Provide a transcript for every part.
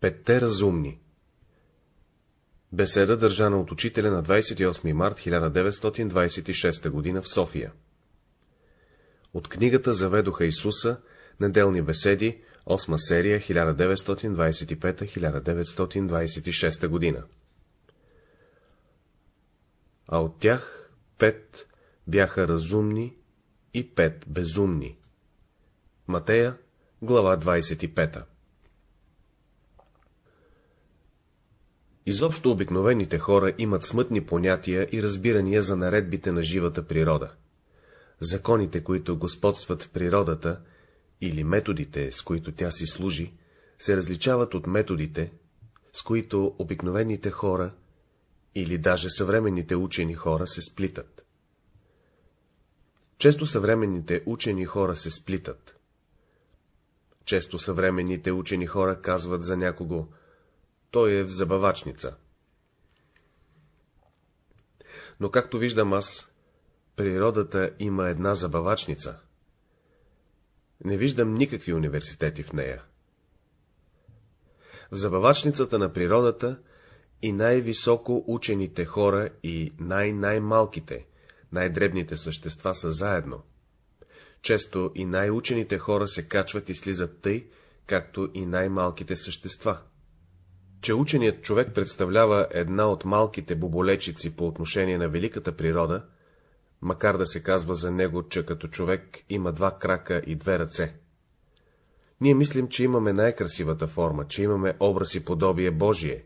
Петте разумни Беседа държана от учителя на 28 март 1926 г. в София От книгата Заведоха Исуса, неделни беседи, 8 серия, 1925-1926 г. А от тях пет бяха разумни и пет безумни. Матея, глава 25 Изобщо обикновените хора имат смътни понятия и разбирания за наредбите на живата природа. Законите, които господстват в природата, или методите, с които тя си служи, се различават от методите, с които обикновените хора или даже съвременните учени хора се сплитат. Често съвременните учени хора се сплитат. Често съвременните учени хора казват за някого, той е в забавачница. Но както виждам аз, природата има една забавачница. Не виждам никакви университети в нея. В забавачницата на природата и най-високо учените хора и най-най-малките, най-дребните същества са заедно. Често и най-учените хора се качват и слизат тъй, както и най-малките същества че ученият човек представлява една от малките боболечици по отношение на великата природа, макар да се казва за него, че като човек има два крака и две ръце. Ние мислим, че имаме най-красивата форма, че имаме образ и подобие Божие,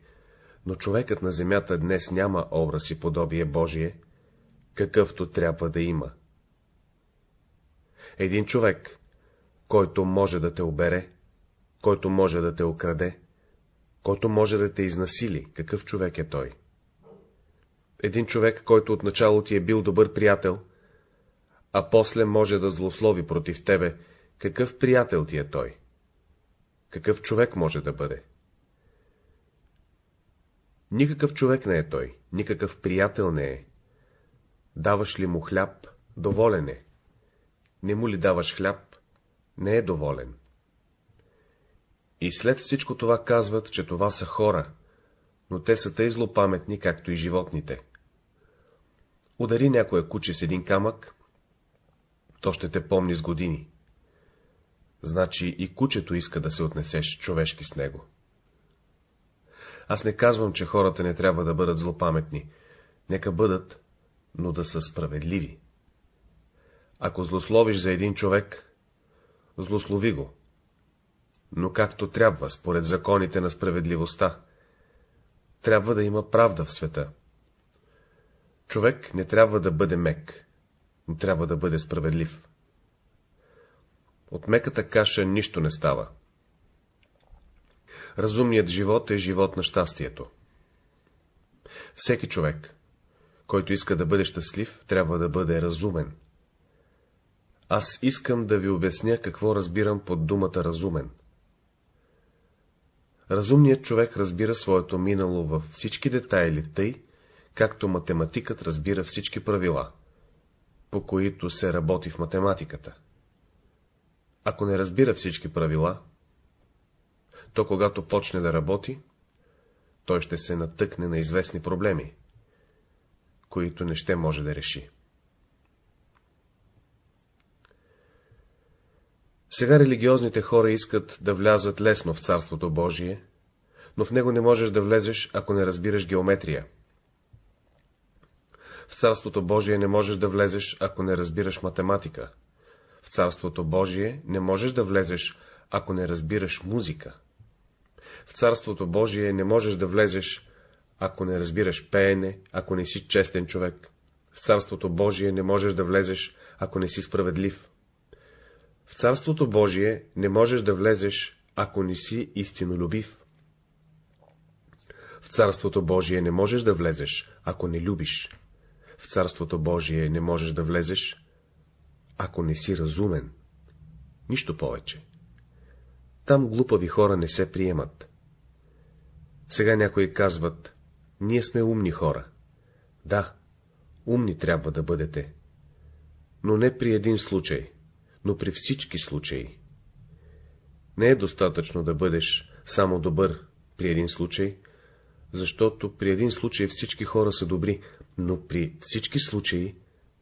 но човекът на земята днес няма образ и подобие Божие, какъвто трябва да има. Един човек, който може да те обере, който може да те окраде, който може да те изнасили, какъв човек е той? Един човек, който отначало ти е бил добър приятел, а после може да злослови против тебе, какъв приятел ти е той? Какъв човек може да бъде? Никакъв човек не е той, никакъв приятел не е. Даваш ли му хляб, доволен е. Не му ли даваш хляб, не е доволен. И след всичко това казват, че това са хора, но те са тъй злопаметни, както и животните. Удари някоя куче с един камък, то ще те помни с години. Значи и кучето иска да се отнесеш човешки с него. Аз не казвам, че хората не трябва да бъдат злопаметни. Нека бъдат, но да са справедливи. Ако злословиш за един човек, злослови го, но както трябва, според законите на справедливостта. Трябва да има правда в света. Човек не трябва да бъде мек, но трябва да бъде справедлив. От меката каша нищо не става. Разумният живот е живот на щастието. Всеки човек, който иска да бъде щастлив, трябва да бъде разумен. Аз искам да ви обясня какво разбирам под думата разумен. Разумният човек разбира своето минало във всички детайли тъй, както математикът разбира всички правила, по които се работи в математиката. Ако не разбира всички правила, то когато почне да работи, той ще се натъкне на известни проблеми, които не ще може да реши. Сега религиозните хора искат да влязат лесно в Царството Божие, но в него не можеш да влезеш, ако не разбираш геометрия. В Царството Божие не можеш да влезеш, ако не разбираш математика. В Царството Божие не можеш да влезеш, ако не разбираш музика. В Царството Божие не можеш да влезеш, ако не разбираш пеене, ако не си честен човек. В Царството Божие не можеш да влезеш, ако не си справедлив. В Царството Божие не можеш да влезеш, ако не си истинолюбив. В Царството Божие не можеш да влезеш, ако не любиш. В Царството Божие не можеш да влезеш, ако не си разумен. Нищо повече. Там глупави хора не се приемат. Сега някои казват, ние сме умни хора. Да, умни трябва да бъдете. Но не при един случай но при всички случаи. Не е достатъчно да бъдеш само добър, при един случай, защото при един случай всички хора са добри, но при всички случаи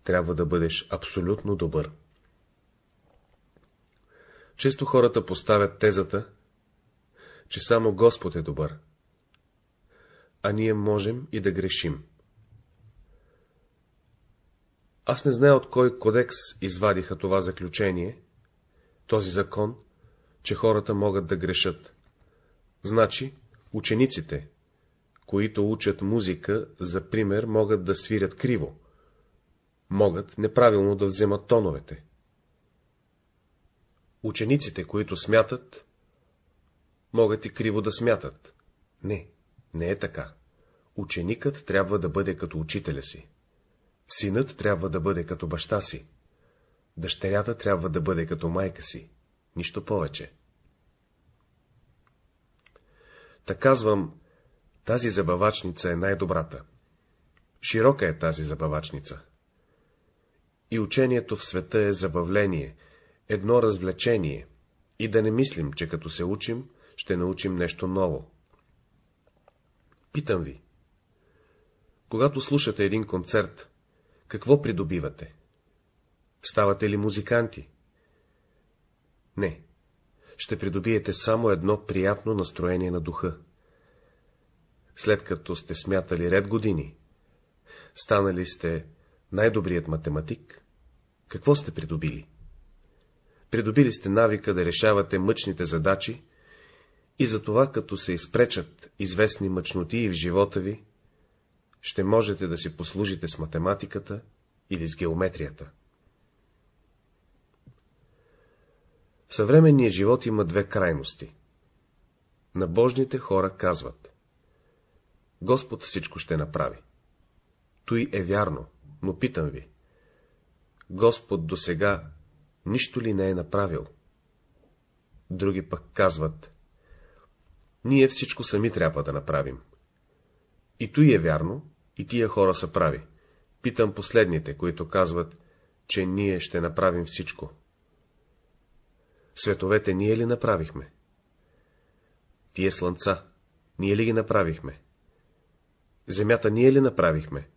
трябва да бъдеш абсолютно добър. Често хората поставят тезата, че само Господ е добър, а ние можем и да грешим. Аз не зная от кой кодекс извадиха това заключение, този закон, че хората могат да грешат. Значи, учениците, които учат музика, за пример, могат да свирят криво, могат неправилно да вземат тоновете. Учениците, които смятат, могат и криво да смятат. Не, не е така. Ученикът трябва да бъде като учителя си. Синът трябва да бъде като баща си. Дъщерята трябва да бъде като майка си. Нищо повече. Та казвам, тази забавачница е най-добрата. Широка е тази забавачница. И учението в света е забавление, едно развлечение, и да не мислим, че като се учим, ще научим нещо ново. Питам ви, когато слушате един концерт, какво придобивате? Ставате ли музиканти? Не. Ще придобиете само едно приятно настроение на духа. След като сте смятали ред години, станали сте най-добрият математик, какво сте придобили? Придобили сте навика да решавате мъчните задачи и затова, като се изпречат известни мъчноти в живота ви, ще можете да си послужите с математиката или с геометрията. В съвременния живот има две крайности. Набожните хора казват Господ всичко ще направи. Той е вярно, но питам ви. Господ до сега нищо ли не е направил? Други пък казват Ние всичко сами трябва да направим. И той е вярно, и тия хора са прави. Питам последните, които казват, че ние ще направим всичко. Световете ние ли направихме? Тие слънца, ние ли ги направихме? Земята ние ли направихме?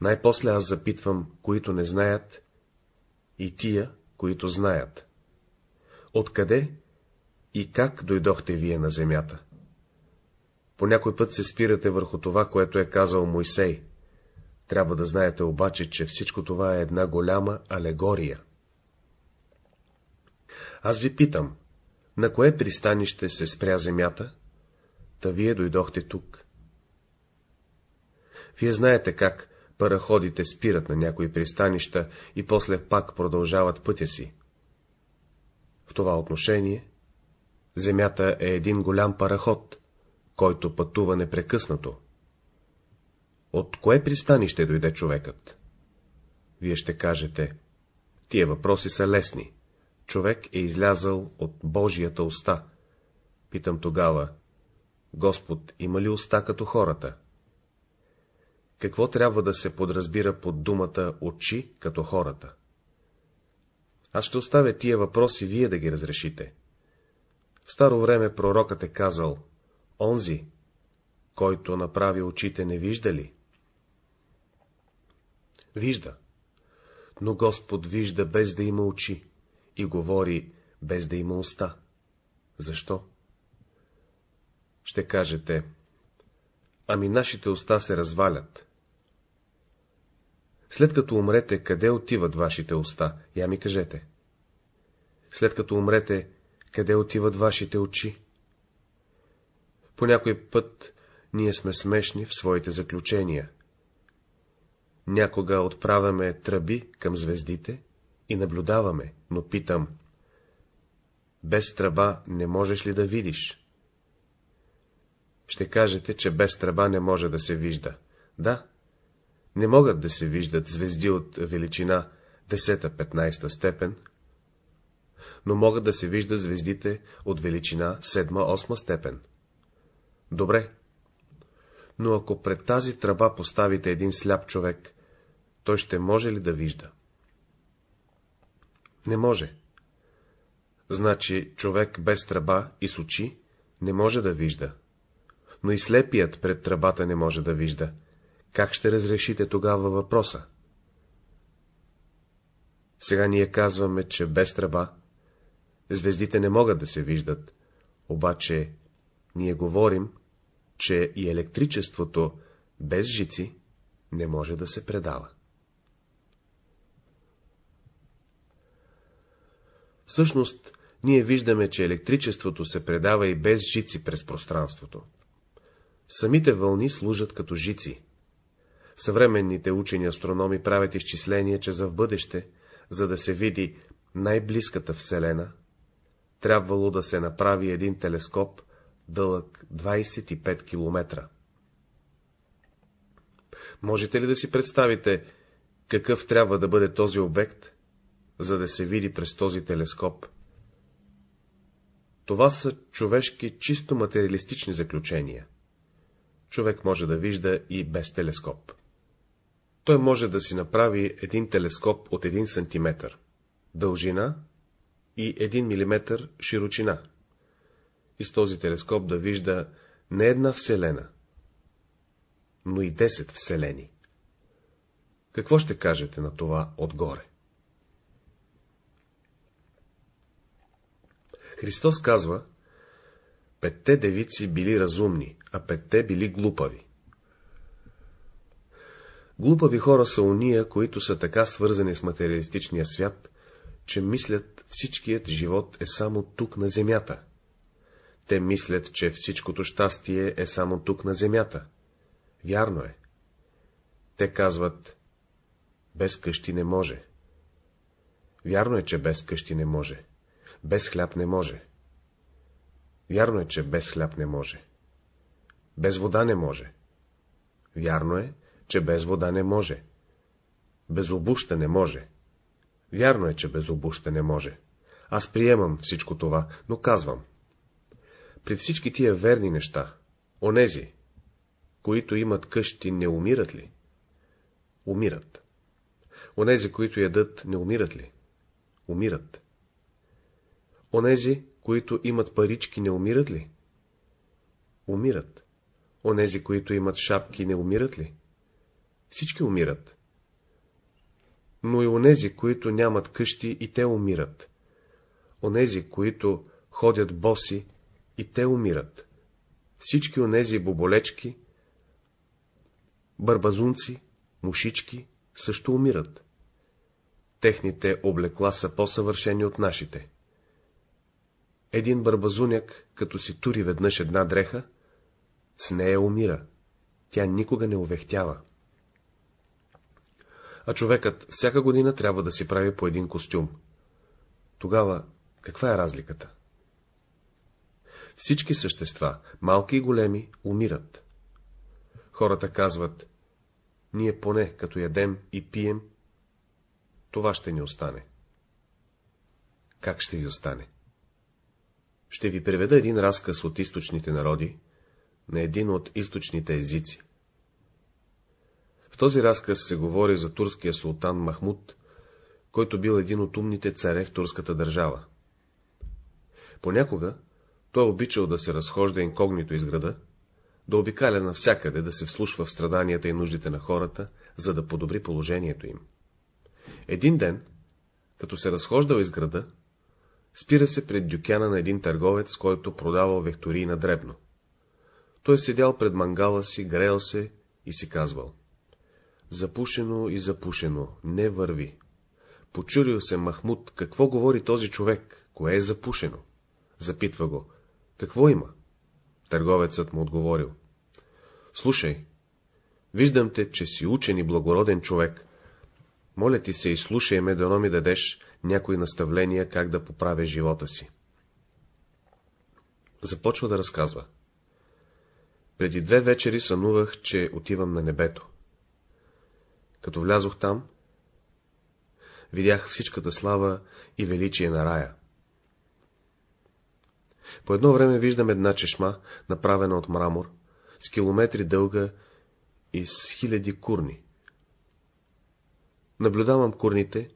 Най-после аз запитвам, които не знаят, и тия, които знаят. Откъде и как дойдохте вие на земята? По някой път се спирате върху това, което е казал Мойсей. Трябва да знаете обаче, че всичко това е една голяма алегория. Аз ви питам, на кое пристанище се спря земята? Та вие дойдохте тук. Вие знаете как параходите спират на някои пристанища и после пак продължават пътя си. В това отношение Земята е един голям параход, който пътува непрекъснато. От кое пристанище дойде човекът? Вие ще кажете, тия въпроси са лесни. Човек е излязъл от Божията уста. Питам тогава, Господ има ли уста като хората? Какво трябва да се подразбира под думата очи като хората? Аз ще оставя тия въпроси вие да ги разрешите. В старо време пророкът е казал, онзи, който направи очите, не вижда ли? Вижда. Но Господ вижда без да има очи и говори без да има уста. Защо? Ще кажете, ами нашите уста се развалят. След като умрете, къде отиват вашите уста? Я ми кажете. След като умрете, къде отиват вашите очи? По някой път ние сме смешни в своите заключения. Някога отправяме тръби към звездите и наблюдаваме, но питам, без тръба не можеш ли да видиш? Ще кажете, че без тръба не може да се вижда. Да, не могат да се виждат звезди от величина 10-15 степен, но могат да се виждат звездите от величина 7-8 степен. Добре, но ако пред тази тръба поставите един сляп човек, той ще може ли да вижда? Не може. Значи човек без тръба и с очи не може да вижда, но и слепият пред тръбата не може да вижда. Как ще разрешите тогава въпроса? Сега ние казваме, че без тръба звездите не могат да се виждат, обаче ние говорим, че и електричеството без жици не може да се предава. Всъщност, ние виждаме, че електричеството се предава и без жици през пространството. Самите вълни служат като жици. Съвременните учени астрономи правят изчисления, че за в бъдеще, за да се види най-близката Вселена, трябвало да се направи един телескоп, дълъг 25 км. Можете ли да си представите, какъв трябва да бъде този обект, за да се види през този телескоп? Това са човешки чисто материалистични заключения. Човек може да вижда и без телескоп. Той може да си направи един телескоп от 1 см дължина и 1 мм широчина. И с този телескоп да вижда не една вселена, но и 10 вселени. Какво ще кажете на това отгоре? Христос казва, петте девици били разумни, а петте били глупави. Глупави хора са уния, които са така свързани с материалистичния свят, че мислят всичкият живот е само тук на земята. Те мислят, че всичкото щастие е само тук на земята. Вярно е. Те казват, без къщи не може. Вярно е, че без къщи не може. Без хляб не може. Вярно е, че без хляб не може. Без вода не може. Вярно е, че без вода не може. Без обуща не може. Вярно е, че без обуща не може. Аз приемам всичко това, но казвам. При всички тия верни неща, онези, които имат къщи, не умират ли? Умират. Онези, които ядат, не умират ли? Умират. Онези, които имат парички, не умират ли? Умират. Онези, които имат шапки, не умират ли? Всички умират. Но и онези, които нямат къщи, и те умират. Онези, които ходят боси, и те умират. Всички онези боболечки, бърбазунци, мушички също умират. Техните облекла са по-съвършени от нашите. Един бърбазуняк, като си тури веднъж една дреха, с нея умира. Тя никога не увехтява. А човекът всяка година трябва да си прави по един костюм. Тогава каква е разликата? Всички същества, малки и големи, умират. Хората казват, ние поне, като ядем и пием, това ще ни остане. Как ще ви остане? Ще ви преведа един разказ от източните народи, на един от източните езици. В този разказ се говори за турския султан Махмуд, който бил един от умните царе в турската държава. Понякога той обичал да се разхожда инкогнито из града, да обикаля навсякъде, да се вслушва в страданията и нуждите на хората, за да подобри положението им. Един ден, като се разхождал из града, спира се пред дюкяна на един търговец, който продавал вектории на дребно. Той седял пред мангала си, грел се и си казвал. Запушено и запушено, не върви. Почурил се Махмуд, какво говори този човек, кое е запушено? Запитва го. Какво има? Търговецът му отговорил. Слушай, виждам те, че си учен и благороден човек. Моля ти се и слушай ме, дано ми дадеш някои наставления, как да поправя живота си. Започва да разказва. Преди две вечери сънувах, че отивам на небето. Като влязох там, видях всичката слава и величие на рая. По едно време виждам една чешма, направена от мрамор, с километри дълга и с хиляди курни. Наблюдавам курните,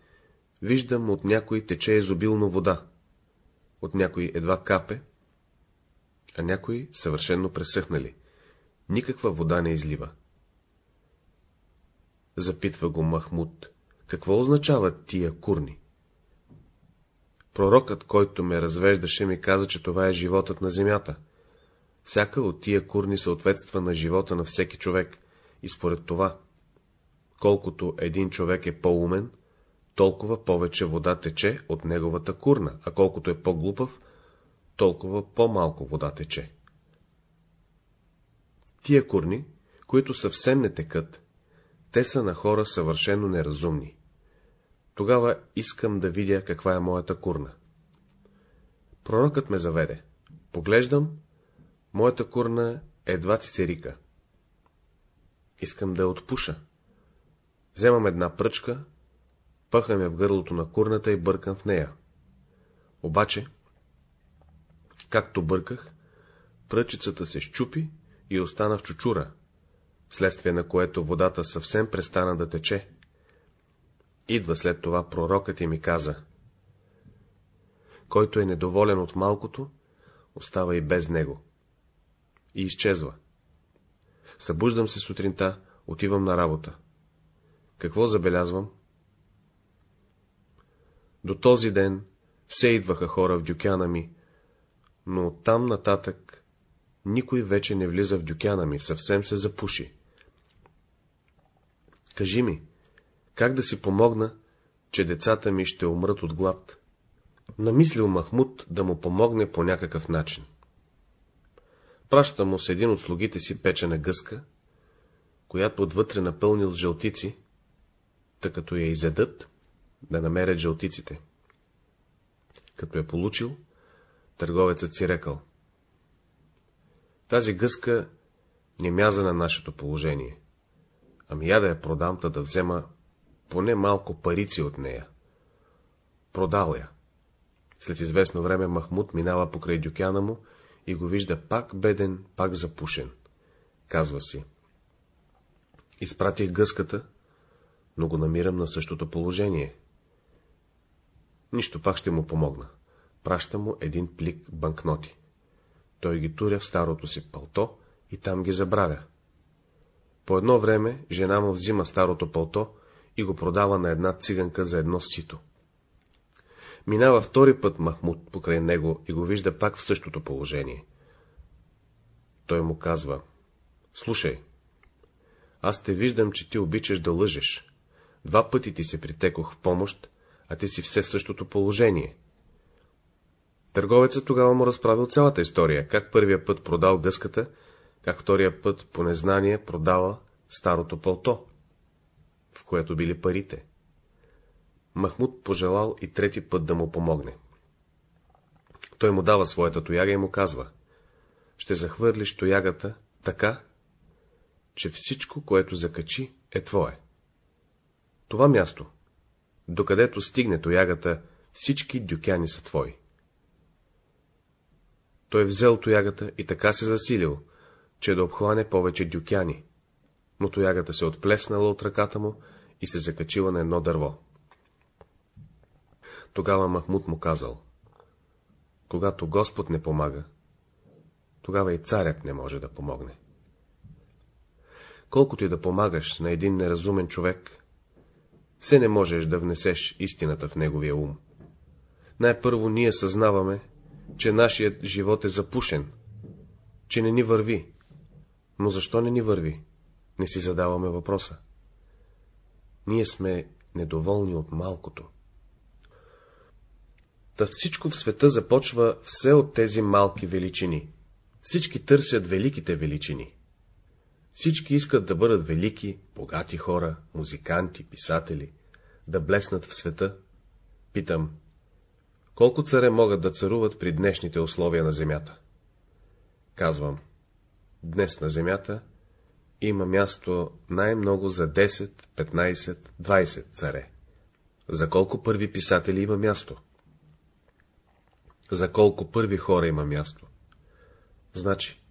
виждам от някой тече изобилно вода, от някой едва капе, а някои съвършенно пресъхнали. Никаква вода не излива. Запитва го Махмуд. Какво означават тия курни? Пророкът, който ме развеждаше, ми каза, че това е животът на земята. Всяка от тия курни съответства на живота на всеки човек, и според това, колкото един човек е по-умен, толкова повече вода тече от неговата курна, а колкото е по-глупав, толкова по-малко вода тече. Тия курни, които съвсем не текат, те са на хора съвършено неразумни. Тогава искам да видя каква е моята курна. Пророкът ме заведе. Поглеждам, моята курна е два цицерика. Искам да я отпуша. Вземам една пръчка, пъхам я в гърлото на курната и бъркам в нея. Обаче, както бърках, пръчицата се щупи и остана в чучура, вследствие на което водата съвсем престана да тече. Идва след това пророкът и ми каза, който е недоволен от малкото, остава и без него. И изчезва. Събуждам се сутринта, отивам на работа. Какво забелязвам? До този ден все идваха хора в дюкяна ми, но оттам нататък никой вече не влиза в дюкяна ми, съвсем се запуши. Кажи ми, как да си помогна, че децата ми ще умрат от глад? Намислил Махмуд да му помогне по някакъв начин. Праща му с един от слугите си печена гъска, която отвътре напълнил с жълтици, тъй като я изедат, да намерят жълтиците. Като я получил, търговецът си рекал. Тази гъска не мяза на нашето положение. Ами я да я продам, та да взема поне малко парици от нея. Продал я. След известно време Махмуд минава покрай дюкяна му и го вижда пак беден, пак запушен. Казва си. Изпратих гъската, но го намирам на същото положение. Нищо пак ще му помогна. Праща му един плик банкноти. Той ги туря в старото си пълто и там ги забравя. По едно време жена му взима старото пълто и го продава на една циганка за едно сито. Минава втори път Махмуд покрай него и го вижда пак в същото положение. Той му казва, слушай, аз те виждам, че ти обичаш да лъжеш. Два пъти ти се притекох в помощ, а ти си все в същото положение. Търговецът тогава му разправил цялата история, как първия път продал гъската, как втория път по незнание продала старото пълто, в което били парите. Махмуд пожелал и трети път да му помогне. Той му дава своята тояга и му казва, ще захвърлиш тоягата така, че всичко, което закачи, е твое. Това място, докъдето стигне тоягата, всички дюкяни са твои. Той взел тоягата и така се засилил, че да обхване повече дюкяни, но тоягата се отплеснала от ръката му и се закачила на едно дърво. Тогава Махмуд му казал, когато Господ не помага, тогава и царят не може да помогне. Колкото и да помагаш на един неразумен човек, все не можеш да внесеш истината в неговия ум. Най-първо ние съзнаваме, че нашият живот е запушен, че не ни върви. Но защо не ни върви? Не си задаваме въпроса. Ние сме недоволни от малкото. Та всичко в света започва все от тези малки величини. Всички търсят великите величини. Всички искат да бъдат велики, богати хора, музиканти, писатели, да блеснат в света. Питам, колко царе могат да царуват при днешните условия на земята? Казвам, днес на земята има място най-много за 10, 15, 20 царе. За колко първи писатели има място? За колко първи хора има място? Значи,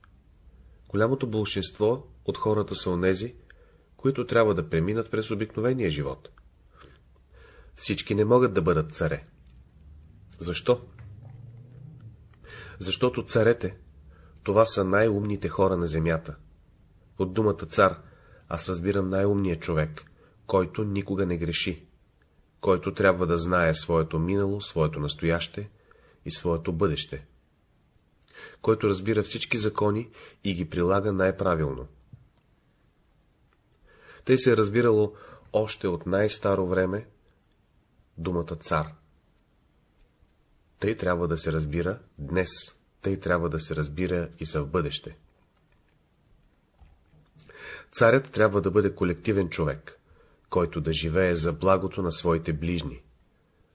голямото большинство от хората са онези, които трябва да преминат през обикновения живот. Всички не могат да бъдат царе. Защо? Защото царете, това са най-умните хора на земята. От думата цар аз разбирам най-умният човек, който никога не греши, който трябва да знае своето минало, своето настояще и своето бъдеще, който разбира всички закони и ги прилага най-правилно. Тъй се е разбирало още от най-старо време думата цар. Тъй трябва да се разбира днес, тъй трябва да се разбира и за в бъдеще. Царят трябва да бъде колективен човек, който да живее за благото на своите ближни.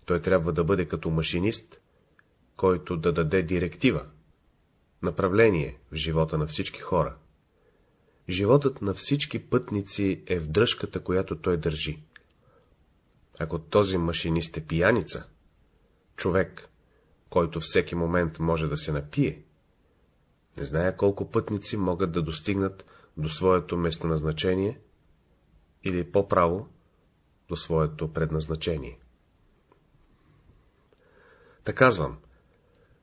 Той трябва да бъде като машинист, който да даде директива, направление в живота на всички хора. Животът на всички пътници е в дръжката, която той държи. Ако този машинист е пияница, човек, който всеки момент може да се напие, не зная колко пътници могат да достигнат до своето местоназначение или по-право до своето предназначение. Та казвам,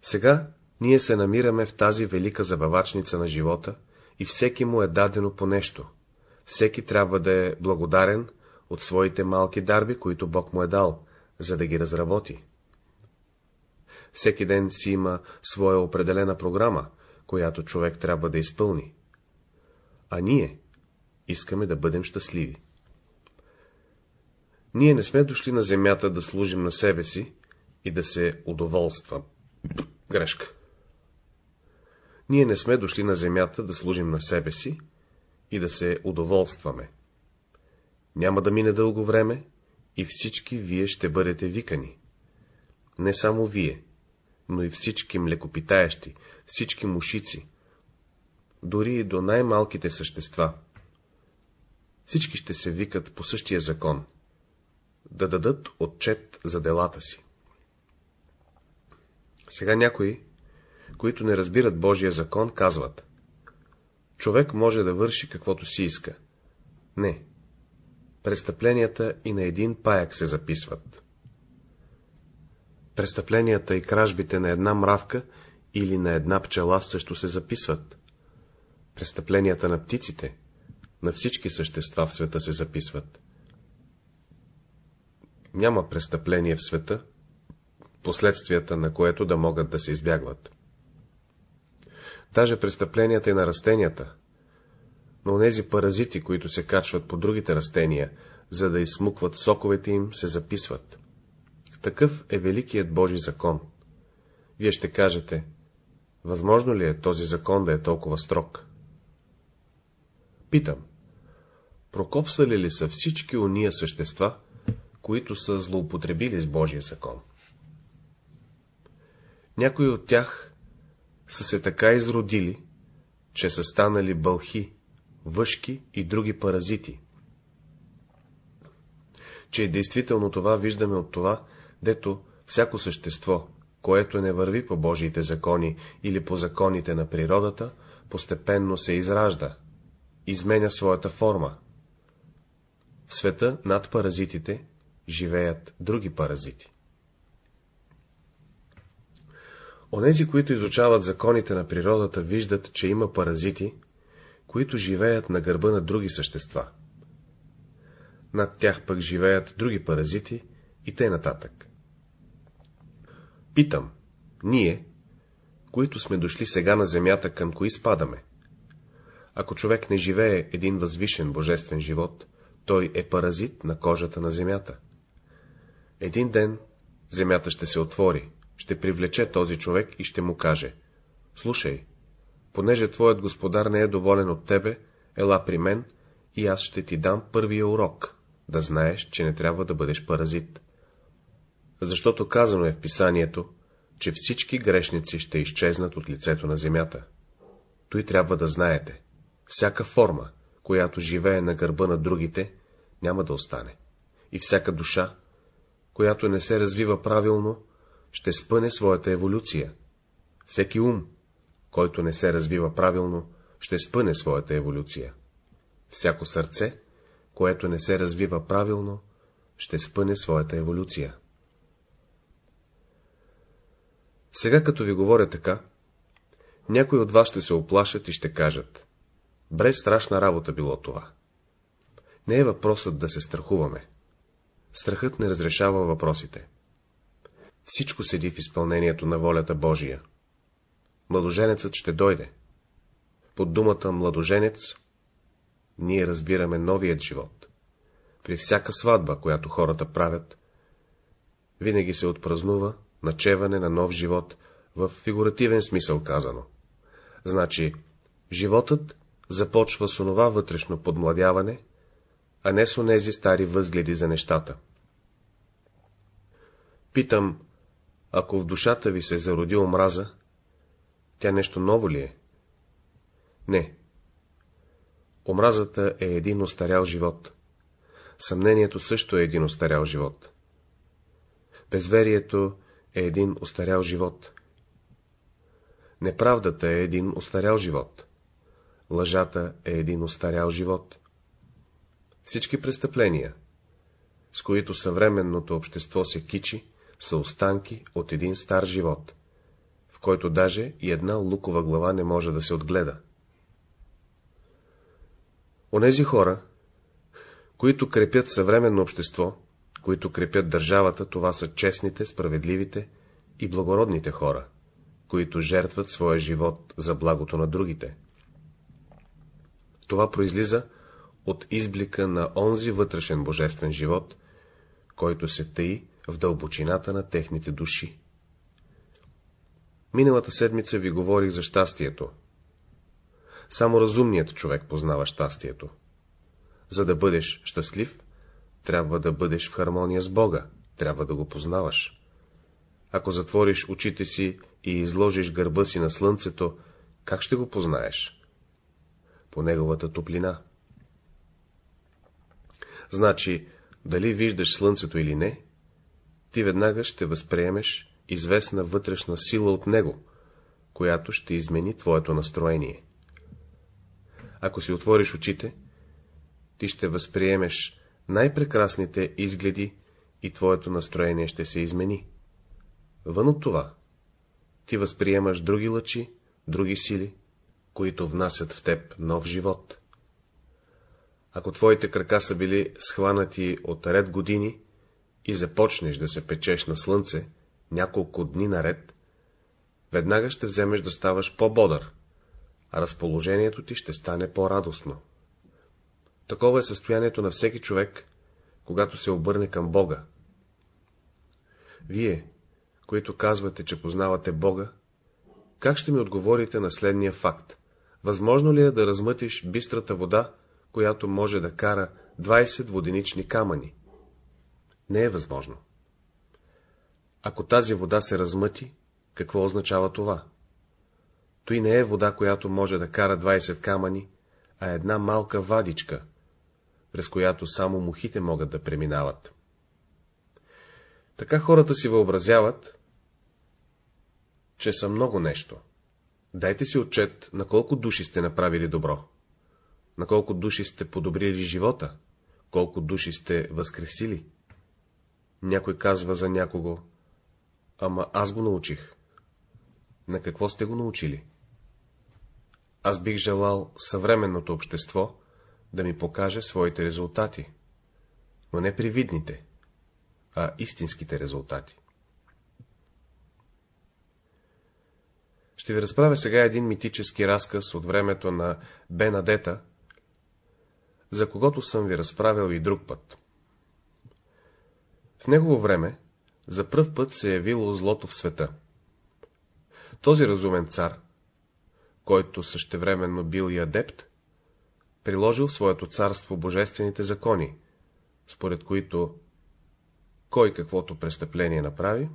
сега ние се намираме в тази велика забавачница на живота и всеки му е дадено по нещо. Всеки трябва да е благодарен от своите малки дарби, които Бог му е дал, за да ги разработи. Всеки ден си има своя определена програма, която човек трябва да изпълни. А ние искаме да бъдем щастливи. Ние не сме дошли на земята да служим на себе си и да се удоволствам. Грешка. Ние не сме дошли на земята да служим на себе си и да се удоволстваме. Няма да мине дълго време и всички вие ще бъдете викани. Не само вие, но и всички млекопитаещи, всички мушици, дори и до най-малките същества. Всички ще се викат по същия закон, да дадат отчет за делата си. Сега някои, които не разбират Божия закон, казват, човек може да върши каквото си иска. Не. Престъпленията и на един паяк се записват. Престъпленията и кражбите на една мравка или на една пчела също се записват. Престъпленията на птиците, на всички същества в света се записват. Няма престъпление в света, последствията на което да могат да се избягват. Даже престъпленията и на растенията, но тези паразити, които се качват по другите растения, за да изсмукват соковете им, се записват. Такъв е великият Божи закон. Вие ще кажете, възможно ли е този закон да е толкова строг? Питам, прокопсали ли са всички уния същества, които са злоупотребили с Божия закон? Някои от тях са се така изродили, че са станали бълхи, въшки и други паразити. Че действително това виждаме от това, дето всяко същество, което не върви по Божиите закони или по законите на природата, постепенно се изражда, изменя своята форма. В света над паразитите живеят други паразити. Онези, които изучават законите на природата, виждат, че има паразити, които живеят на гърба на други същества. Над тях пък живеят други паразити и те нататък. Питам, ние, които сме дошли сега на земята, към кои спадаме? Ако човек не живее един възвишен божествен живот, той е паразит на кожата на земята. Един ден земята ще се отвори, ще привлече този човек и ще му каже — Слушай, понеже твоят господар не е доволен от тебе, ела при мен и аз ще ти дам първия урок, да знаеш, че не трябва да бъдеш паразит. Защото казано е в писанието, че всички грешници ще изчезнат от лицето на земята. Той трябва да знаете, всяка форма, която живее на гърба на другите, няма да остане. И всяка душа, която не се развива правилно, ще спъне своята еволюция. Всеки ум, който не се развива правилно, ще спъне своята еволюция. Всяко сърце, което не се развива правилно, ще спъне своята еволюция. Сега, като ви говоря така, Някои от вас ще се оплашат и ще кажат. Бре, страшна работа било това. Не е въпросът да се страхуваме. Страхът не разрешава въпросите. Всичко седи в изпълнението на волята Божия. Младоженецът ще дойде. Под думата младоженец ние разбираме новият живот. При всяка сватба, която хората правят, винаги се отпразнува начеване на нов живот в фигуративен смисъл казано. Значи, животът започва с онова вътрешно подмладяване, а не с онези стари възгледи за нещата. Питам, ако в душата ви се зароди омраза, тя нещо ново ли е? Не. Омразата е един остарял живот. Съмнението също е един остарял живот. Безверието е един остарял живот. Неправдата е един остарял живот. Лъжата е един остарял живот. Всички престъпления, с които съвременното общество се кичи, са останки от един стар живот, в който даже и една лукова глава не може да се отгледа. Онези хора, които крепят съвременно общество, които крепят държавата, това са честните, справедливите и благородните хора, които жертват своя живот за благото на другите. Това произлиза от изблика на онзи вътрешен божествен живот, който се тъи в дълбочината на техните души. Миналата седмица ви говорих за щастието. Само разумният човек познава щастието. За да бъдеш щастлив, трябва да бъдеш в хармония с Бога, трябва да го познаваш. Ако затвориш очите си и изложиш гърба си на слънцето, как ще го познаеш? По неговата топлина. Значи, дали виждаш слънцето или не, ти веднага ще възприемеш известна вътрешна сила от него, която ще измени твоето настроение. Ако си отвориш очите, ти ще възприемеш най-прекрасните изгледи и твоето настроение ще се измени. Вън от това, ти възприемаш други лъчи, други сили, които внасят в теб нов живот. Ако твоите крака са били схванати от ред години и започнеш да се печеш на слънце няколко дни наред, веднага ще вземеш да ставаш по-бодър, а разположението ти ще стане по-радостно. Такова е състоянието на всеки човек, когато се обърне към Бога. Вие, които казвате, че познавате Бога, как ще ми отговорите на следния факт? Възможно ли е да размътиш бистрата вода, която може да кара 20 воденични камъни? Не е възможно. Ако тази вода се размъти, какво означава това? Той не е вода, която може да кара 20 камъни, а една малка вадичка, през която само мухите могат да преминават. Така хората си въобразяват, че са много нещо. Дайте си отчет, на колко души сте направили добро, на колко души сте подобрили живота, колко души сте възкресили. Някой казва за някого, ама аз го научих. На какво сте го научили? Аз бих желал съвременното общество да ми покаже своите резултати, но не привидните, а истинските резултати. Ще ви разправя сега един митически разказ от времето на Бенадета, за когото съм ви разправил и друг път. В негово време за пръв път се е явило злото в света. Този разумен цар, който същевременно бил и адепт, приложил в своето царство божествените закони, според които кой каквото престъпление направи,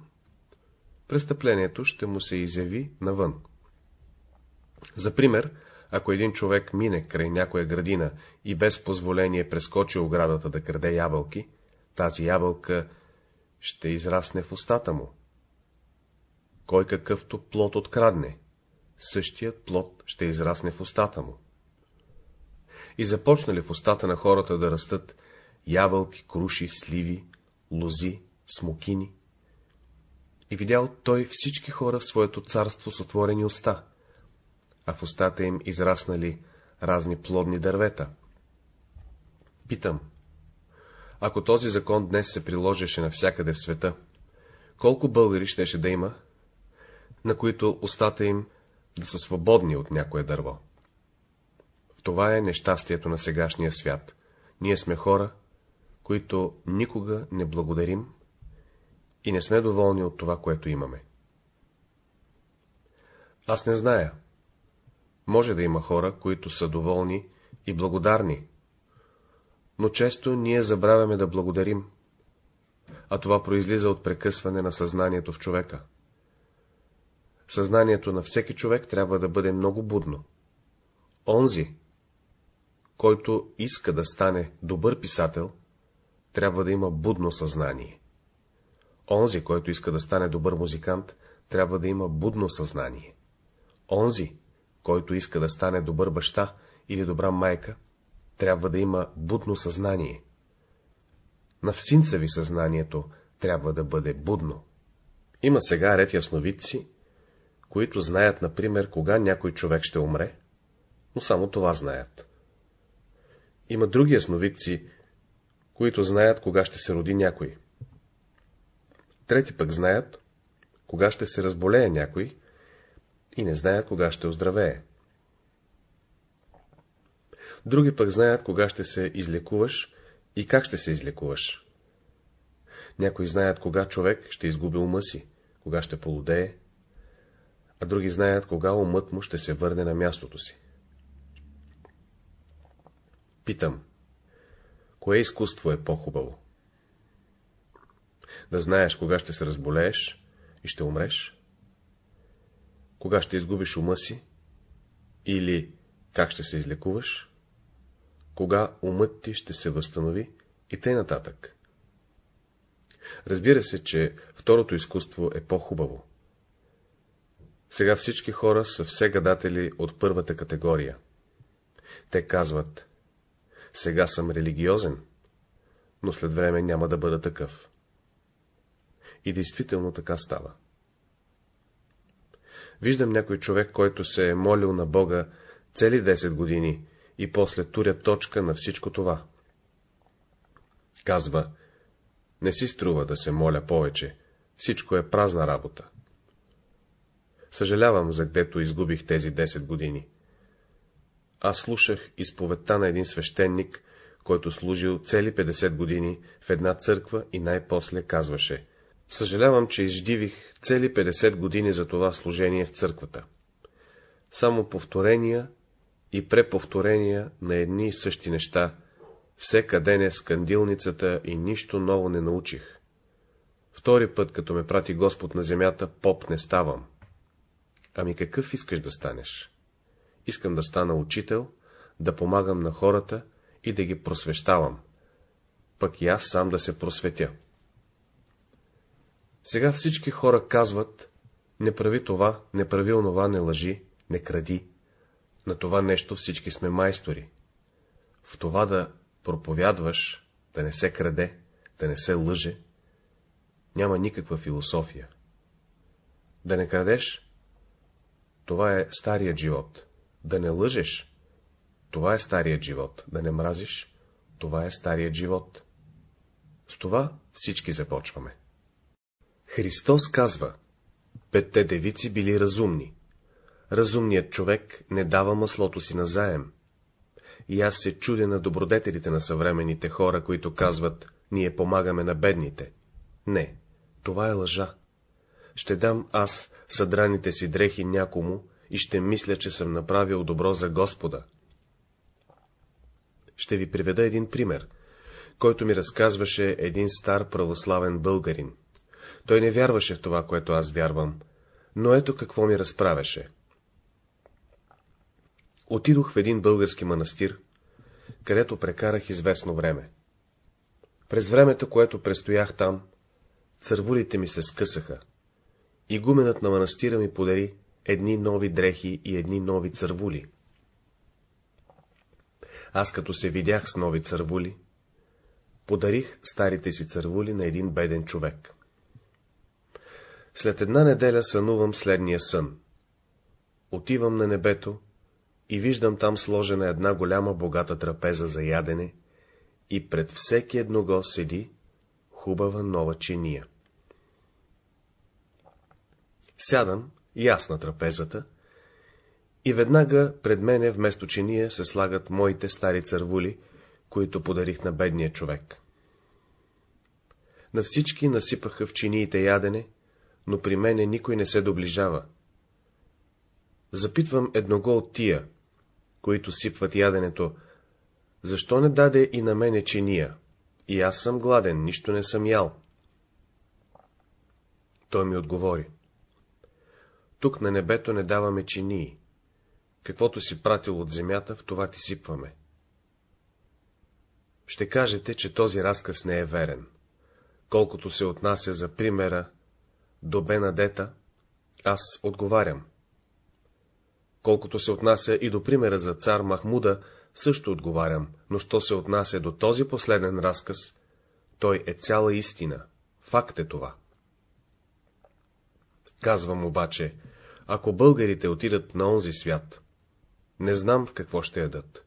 престъплението ще му се изяви навън. За пример, ако един човек мине край някоя градина и без позволение прескочи оградата да краде ябълки, тази ябълка ще израсне в устата му. Кой какъвто плод открадне, същият плод ще израсне в устата му и започнали в устата на хората да растат ябълки, круши, сливи, лози, смокини. И видял той всички хора в своето царство с отворени уста, а в устата им израснали разни плодни дървета. Питам, ако този закон днес се приложеше навсякъде в света, колко българи щеше да има, на които устата им да са свободни от някое дърво? Това е нещастието на сегашния свят. Ние сме хора, които никога не благодарим и не сме доволни от това, което имаме. Аз не зная. Може да има хора, които са доволни и благодарни, но често ние забравяме да благодарим, а това произлиза от прекъсване на съзнанието в човека. Съзнанието на всеки човек трябва да бъде много будно. Онзи, който иска да стане добър писател, трябва да има будно съзнание. Онзи, който иска да стане добър музикант, трябва да има будно съзнание. Онзи, който иска да стане добър баща или добра майка, трябва да има будно съзнание. На всинца ви съзнанието трябва да бъде будно. Има сега ред ясновидци, които знаят, например, кога някой човек ще умре, но само това знаят. Има други ясновидци, които знаят, кога ще се роди някой. Трети пък знаят, кога ще се разболее някой и не знаят, кога ще оздравее. Други пък знаят, кога ще се излекуваш и как ще се излекуваш. Някои знаят, кога човек ще изгуби ума си, кога ще полудее, а други знаят, кога умът му ще се върне на мястото си. Питам, кое изкуство е по-хубаво? Да знаеш, кога ще се разболееш и ще умреш? Кога ще изгубиш ума си? Или как ще се излекуваш? Кога умът ти ще се възстанови? И тъй нататък. Разбира се, че второто изкуство е по-хубаво. Сега всички хора са все гадатели от първата категория. Те казват, сега съм религиозен, но след време няма да бъда такъв. И действително така става. Виждам някой човек, който се е молил на Бога цели 10 години и после туря точка на всичко това. Казва, не си струва да се моля повече, всичко е празна работа. Съжалявам, за гдето изгубих тези 10 години. Аз слушах изповедта на един свещеник, който служил цели 50 години в една църква и най-после казваше Съжалявам, че издивих цели 50 години за това служение в църквата. Само повторения и преповторения на едни и същи неща, все кадене с кандилницата и нищо ново не научих. Втори път, като ме прати Господ на земята, поп не ставам. Ами какъв искаш да станеш? Искам да стана учител, да помагам на хората и да ги просвещавам, пък и аз сам да се просветя. Сега всички хора казват, не прави това, не прави онова, не лъжи, не кради. На това нещо всички сме майстори. В това да проповядваш, да не се краде, да не се лъже, няма никаква философия. Да не крадеш, това е старият живот. Да не лъжеш, това е старият живот. Да не мразиш, това е старият живот. С това всички започваме. Христос казва, петте девици били разумни. Разумният човек не дава маслото си на заем. И аз се чудя на добродетелите на съвременните хора, които казват, ние помагаме на бедните. Не, това е лъжа. Ще дам аз съдраните си дрехи някому и ще мисля, че съм направил добро за Господа. Ще ви приведа един пример, който ми разказваше един стар православен българин. Той не вярваше в това, което аз вярвам, но ето какво ми разправяше. Отидох в един български манастир, където прекарах известно време. През времето, което престоях там, цървулите ми се скъсаха. И гуменът на манастира ми подари едни нови дрехи и едни нови цървули. Аз като се видях с нови цървули, подарих старите си цървули на един беден човек. След една неделя сънувам следния сън. Отивам на небето и виждам там сложена една голяма богата трапеза за ядене и пред всеки едного седи хубава нова чиния. Сядам и аз трапезата и веднага пред мене вместо чиния се слагат моите стари цървули, които подарих на бедния човек. На всички насипаха в чиниите ядене, но при мене никой не се доближава. Запитвам едного от тия, които сипват яденето, защо не даде и на мене чиния? И аз съм гладен, нищо не съм ял. Той ми отговори. Тук на небето не даваме чинии. Каквото си пратил от земята, в това ти сипваме. Ще кажете, че този разказ не е верен. Колкото се отнася за примера до Бенадета, аз отговарям. Колкото се отнася и до примера за цар Махмуда, също отговарям, но що се отнася до този последен разказ, той е цяла истина. Факт е това. Казвам обаче, ако българите отидат на онзи свят, не знам в какво ще ядат.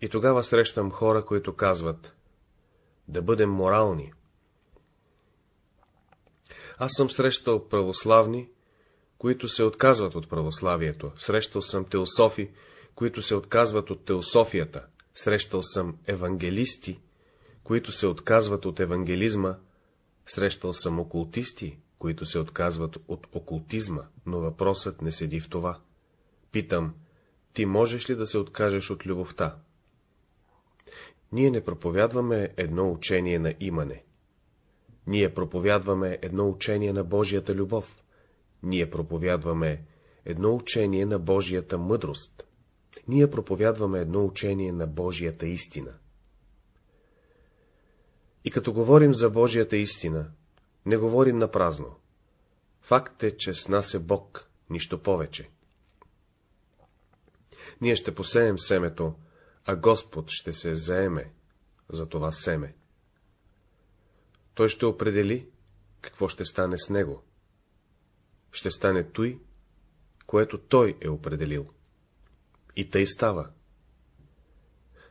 И тогава срещам хора, които казват, да бъдем морални. Аз съм срещал православни, които се отказват от православието, срещал съм теософи, които се отказват от теософията, срещал съм евангелисти, които се отказват от евангелизма, срещал съм окултисти, които се отказват от окултизма, но въпросът не седи в това. Питам, ти можеш ли да се откажеш от любовта? Ние не проповядваме едно учение на имане. Ние проповядваме едно учение на Божията любов. Ние проповядваме едно учение на Божията мъдрост. Ние проповядваме едно учение на Божията истина. И като говорим за Божията истина, не говорим на празно. Факт е, че с нас е Бог, нищо повече. Ние ще посеем семето, а Господ ще се заеме за това семе. Той ще определи, какво ще стане с него. Ще стане той, което той е определил. И тъй става.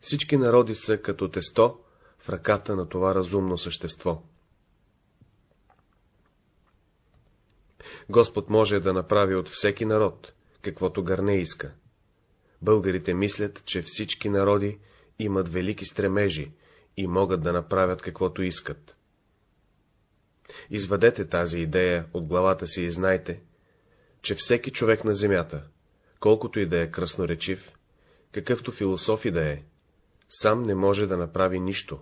Всички народи са като тесто в ръката на това разумно същество. Господ може да направи от всеки народ, каквото гърне иска. Българите мислят, че всички народи имат велики стремежи и могат да направят каквото искат. Извадете тази идея от главата си и знайте, че всеки човек на земята, колкото и да е красноречив, какъвто философи да е, сам не може да направи нищо.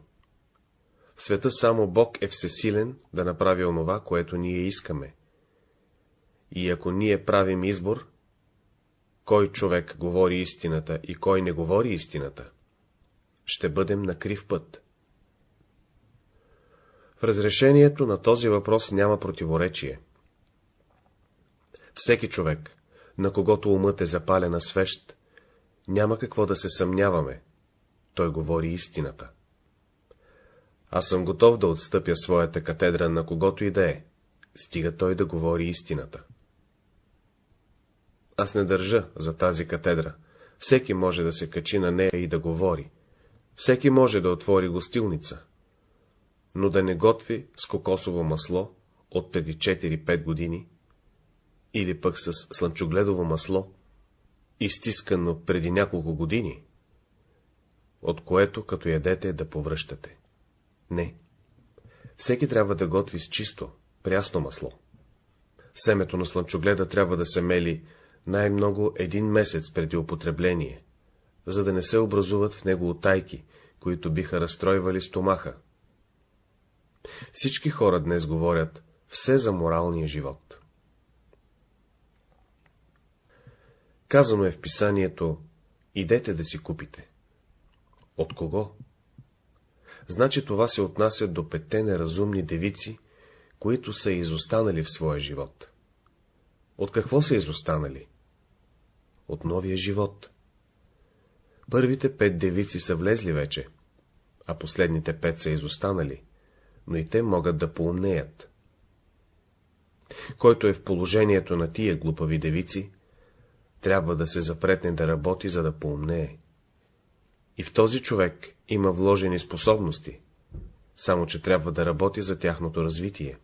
В света само Бог е всесилен да направи онова, което ние искаме. И ако ние правим избор, кой човек говори истината и кой не говори истината, ще бъдем на крив път. Разрешението на този въпрос няма противоречие. Всеки човек, на когото умът е запалена свещ, няма какво да се съмняваме, той говори истината. Аз съм готов да отстъпя своята катедра на когото и да е, стига той да говори истината. Аз не държа за тази катедра. Всеки може да се качи на нея и да говори. Всеки може да отвори гостилница. Но да не готви с кокосово масло от преди 4-5 години, или пък с слънчогледово масло, изтискано преди няколко години, от което, като ядете, да повръщате. Не. Всеки трябва да готви с чисто, прясно масло. Семето на слънчогледа трябва да се мели най-много един месец преди употребление, за да не се образуват в него отайки, които биха разстройвали стомаха. Всички хора днес говорят все за моралния живот. Казано е в писанието, идете да си купите. От кого? Значи това се отнася до петте неразумни девици, които са изостанали в своя живот. От какво са изостанали? От новия живот. Първите пет девици са влезли вече, а последните пет са изостанали, но и те могат да поумнеят. Който е в положението на тия глупави девици, трябва да се запретне да работи, за да поумнее. И в този човек има вложени способности, само че трябва да работи за тяхното развитие.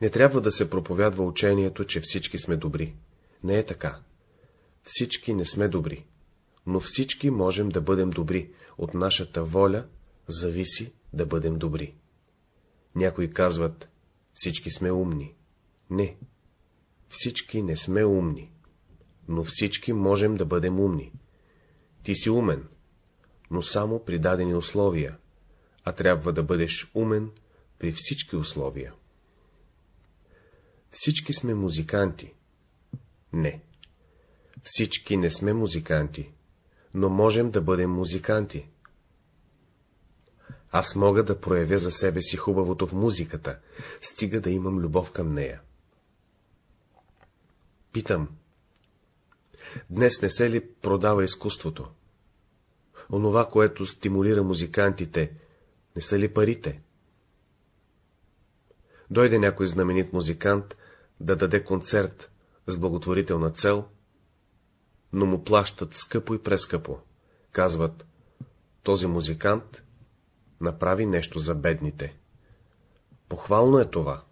Не трябва да се проповядва учението, че всички сме добри. Не е така. Всички не сме добри, но всички можем да бъдем добри. От нашата воля зависи да бъдем добри. Някои казват, всички сме умни. Не, всички не сме умни, но всички можем да бъдем умни. Ти си умен, но само при дадени условия, а трябва да бъдеш умен при всички условия. Всички сме музиканти. Не. Всички не сме музиканти, но можем да бъдем музиканти. Аз мога да проявя за себе си хубавото в музиката, стига да имам любов към нея. Питам. Днес не се ли продава изкуството? Онова, което стимулира музикантите, не са ли парите? Дойде някой знаменит музикант да даде концерт с благотворителна цел, но му плащат скъпо и прескъпо. Казват, този музикант направи нещо за бедните. Похвално е това.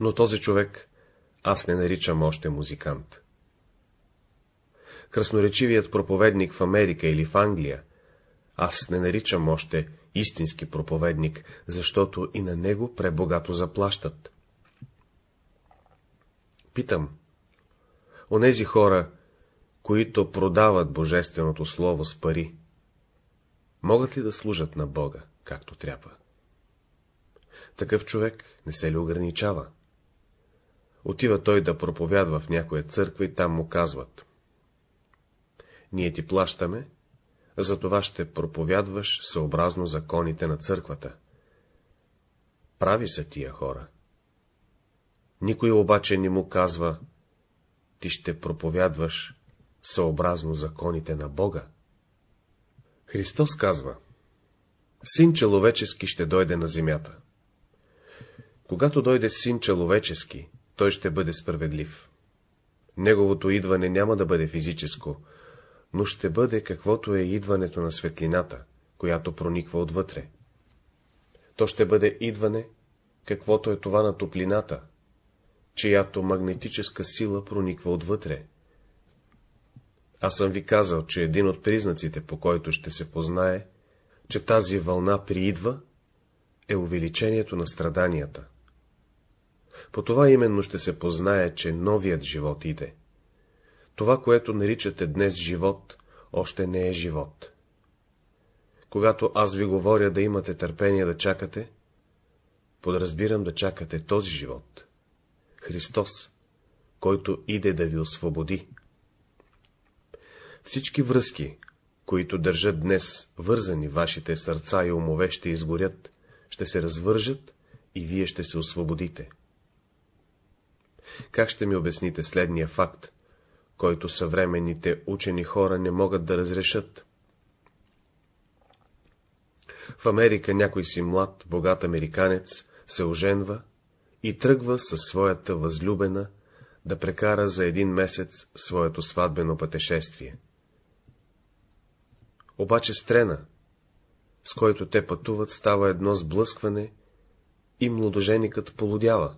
Но този човек аз не наричам още музикант. Красноречивият проповедник в Америка или в Англия, аз не наричам още истински проповедник, защото и на него пребогато заплащат. Питам, онези хора, които продават Божественото Слово с пари, могат ли да служат на Бога, както трябва? Такъв човек не се ли ограничава? Отива той да проповядва в някоя църква и там му казват. Ние ти плащаме, за това ще проповядваш съобразно законите на църквата. Прави са тия хора. Никой обаче не му казва, ти ще проповядваш съобразно законите на Бога. Христос казва, Син човечески ще дойде на земята. Когато дойде син човечески, той ще бъде справедлив. Неговото идване няма да бъде физическо, но ще бъде каквото е идването на светлината, която прониква отвътре. То ще бъде идване, каквото е това на топлината, чиято магнетическа сила прониква отвътре. Аз съм ви казал, че един от признаците, по който ще се познае, че тази вълна приидва, е увеличението на страданията. По това именно ще се познае, че новият живот иде. Това, което наричате днес живот, още не е живот. Когато аз ви говоря да имате търпение да чакате, подразбирам да чакате този живот. Христос, който иде да ви освободи. Всички връзки, които държат днес вързани вашите сърца и умове, ще изгорят, ще се развържат и вие ще се освободите. Как ще ми обясните следния факт, който съвременните учени хора не могат да разрешат? В Америка някой си млад, богат американец се оженва и тръгва със своята възлюбена да прекара за един месец своето сватбено пътешествие. Обаче стрена, с който те пътуват, става едно сблъскване и младоженикът полудява.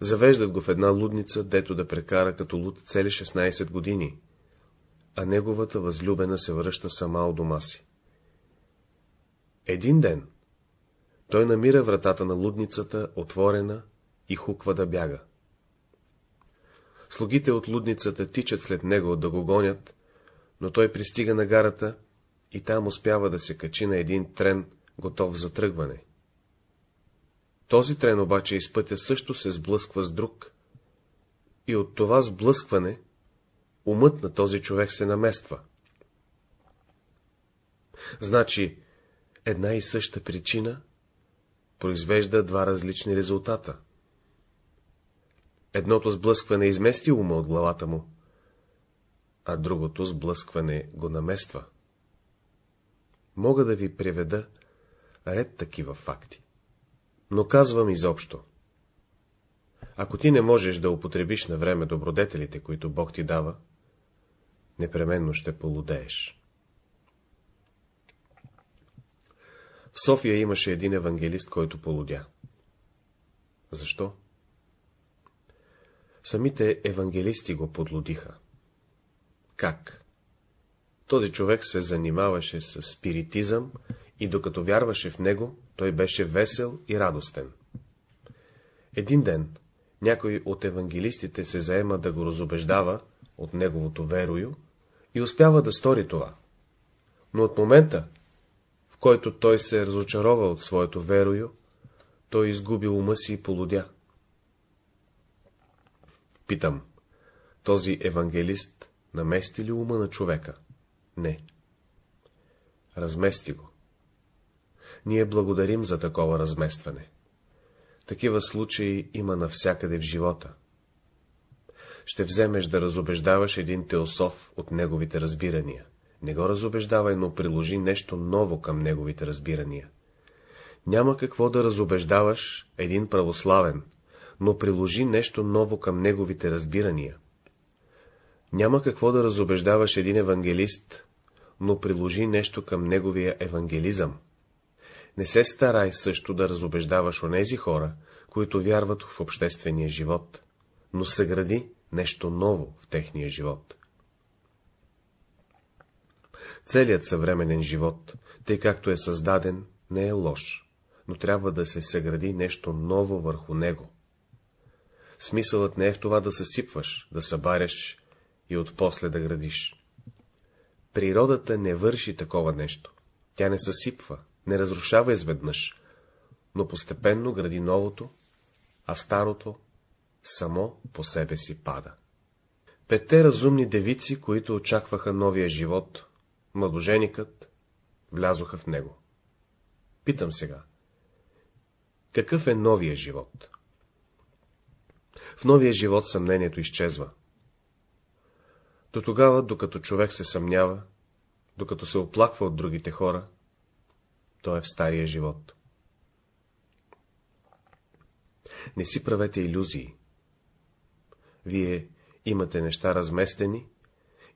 Завеждат го в една лудница, дето да прекара като луд цели 16 години, а неговата възлюбена се връща сама от дома си. Един ден той намира вратата на лудницата отворена и хуква да бяга. Слугите от лудницата тичат след него да го гонят, но той пристига на гарата и там успява да се качи на един трен, готов за тръгване. Този трен обаче из пътя също се сблъсква с друг, и от това сблъскване умът на този човек се намества. Значи, една и съща причина произвежда два различни резултата. Едното сблъскване измести ума от главата му, а другото сблъскване го намества. Мога да ви приведа ред такива факти но казвам изобщо. Ако ти не можеш да употребиш на време добродетелите, които Бог ти дава, непременно ще полудееш. В София имаше един евангелист, който полудя. Защо? Самите евангелисти го подлудиха. Как? Този човек се занимаваше с спиритизъм и докато вярваше в него, той беше весел и радостен. Един ден някой от евангелистите се заема да го разобеждава от неговото верою и успява да стори това. Но от момента, в който той се разочарова от своето верою, той изгуби ума си и полудя. Питам, този евангелист намести ли ума на човека? Не. Размести го. Ние благодарим за такова разместване. Такива случаи има навсякъде в живота. Ще вземеш да разобеждаваш един теософ от неговите разбирания. Не го разобеждавай, но приложи нещо ново към неговите разбирания. Няма какво да разобеждаваш един православен, но приложи нещо ново към неговите разбирания. Няма какво да разобеждаваш един евангелист, но приложи нещо към неговия евангелизъм. Не се старай също да разобеждаваш онези хора, които вярват в обществения живот, но съгради нещо ново в техния живот. Целият съвременен живот, тъй както е създаден, не е лош, но трябва да се съгради нещо ново върху него. Смисълът не е в това да съсипваш, да събаряш и отпосле да градиш. Природата не върши такова нещо. Тя не съсипва, не разрушава изведнъж, но постепенно гради новото, а старото само по себе си пада. Петте разумни девици, които очакваха новия живот, младоженикът, влязоха в него. Питам сега, какъв е новия живот? В новия живот съмнението изчезва. До тогава, докато човек се съмнява, докато се оплаква от другите хора, то е в стария живот. Не си правете иллюзии. Вие имате неща разместени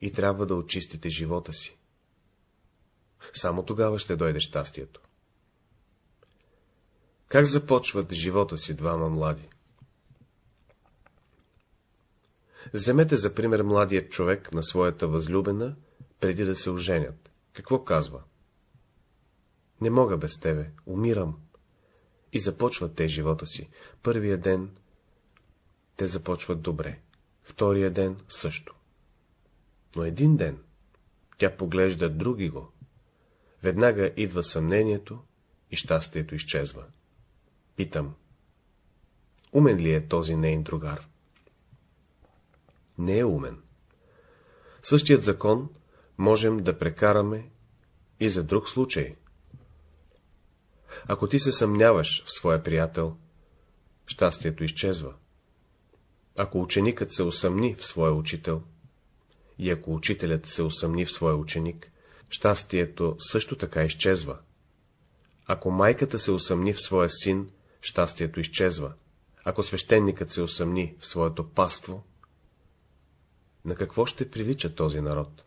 и трябва да очистите живота си. Само тогава ще дойде щастието. Как започват живота си двама млади? Вземете за пример младият човек на своята възлюбена, преди да се оженят. Какво казва? Не мога без тебе, умирам. И започват те живота си. Първия ден те започват добре, втория ден също. Но един ден тя поглежда други го. Веднага идва съмнението и щастието изчезва. Питам, умен ли е този нейн другар? Не е умен. Същият закон можем да прекараме и за друг случай. Ако ти се съмняваш в своя приятел, щастието изчезва. Ако ученикът се усъмни в своя учител, и ако учителят се усъмни в своя ученик, щастието също така изчезва. Ако майката се усъмни в своя син, щастието изчезва. Ако свещеникът се усъмни в своето паство, на какво ще прилича този народ?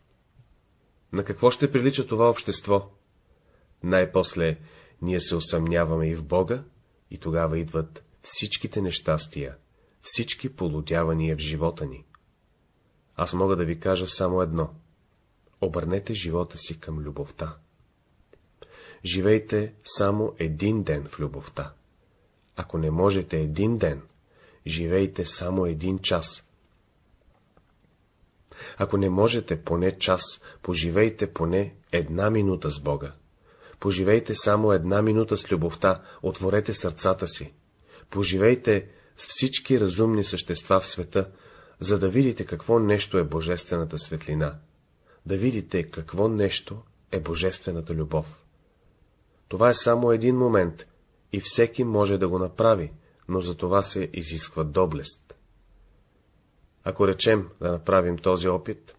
На какво ще прилича това общество? Най-после ние се усъмняваме и в Бога, и тогава идват всичките нещастия, всички полудявания в живота ни. Аз мога да ви кажа само едно. Обърнете живота си към любовта. Живейте само един ден в любовта. Ако не можете един ден, живейте само един час. Ако не можете поне час, поживейте поне една минута с Бога. Поживейте само една минута с любовта, отворете сърцата си. Поживейте с всички разумни същества в света, за да видите какво нещо е божествената светлина, да видите какво нещо е божествената любов. Това е само един момент и всеки може да го направи, но за това се изисква доблест. Ако речем да направим този опит,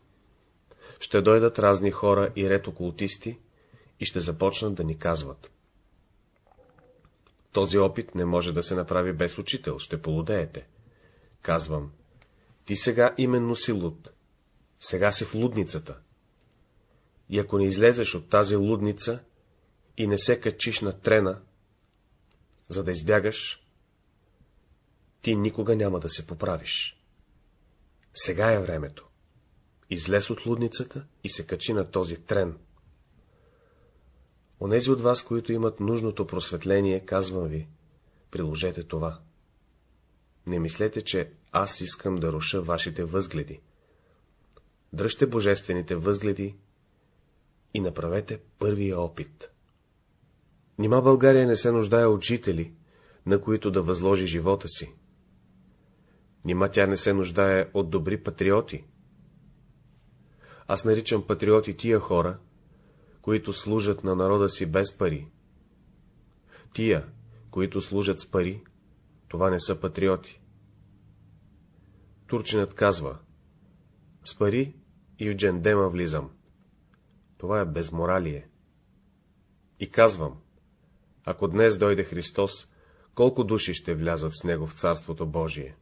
ще дойдат разни хора и ред окултисти и ще започнат да ни казват. Този опит не може да се направи без учител, ще полудеете. Казвам, ти сега именно си луд. Сега си в лудницата. И ако не излезеш от тази лудница и не се качиш на трена, за да избягаш, ти никога няма да се поправиш. Сега е времето. Излез от лудницата и се качи на този трен. Онези от вас, които имат нужното просветление, казвам ви, приложете това. Не мислете, че аз искам да руша вашите възгледи. Дръжте божествените възгледи и направете първия опит. Нима България не се нуждае от жители, на които да възложи живота си. Нима тя не се нуждае от добри патриоти. Аз наричам патриоти тия хора, които служат на народа си без пари. Тия, които служат с пари, това не са патриоти. Турчинът казва, с пари и в джендема влизам. Това е безморалие. И казвам, ако днес дойде Христос, колко души ще влязат с Него в Царството Божие?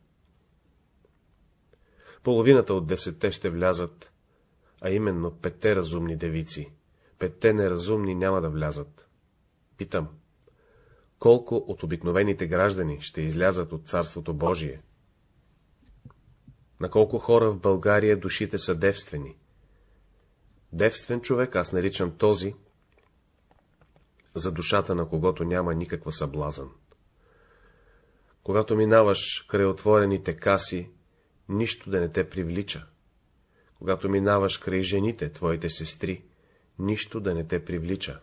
Половината от десетте ще влязат, а именно петте разумни девици. Петте неразумни няма да влязат. Питам, колко от обикновените граждани ще излязат от Царството Божие? На колко хора в България душите са девствени? Девствен човек аз наричам този, за душата на когото няма никаква съблазън. Когато минаваш край отворените каси, нищо да не те привлича. Когато минаваш край жените, твоите сестри, нищо да не те привлича.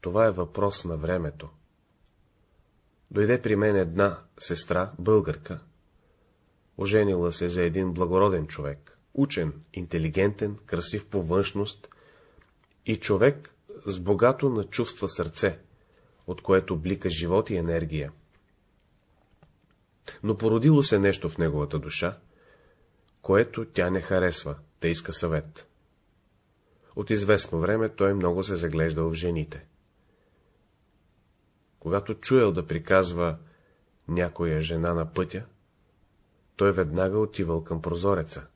Това е въпрос на времето. Дойде при мен една сестра, българка, оженила се за един благороден човек, учен, интелигентен, красив по външност и човек с богато на чувства сърце, от което блика живот и енергия. Но породило се нещо в неговата душа, което тя не харесва, да иска съвет. От известно време той много се заглеждал в жените. Когато чуел да приказва някоя жена на пътя, той веднага отивал към прозореца